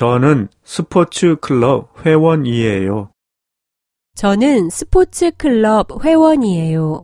저는 스포츠 클럽 회원이에요. 저는 스포츠 클럽 회원이에요.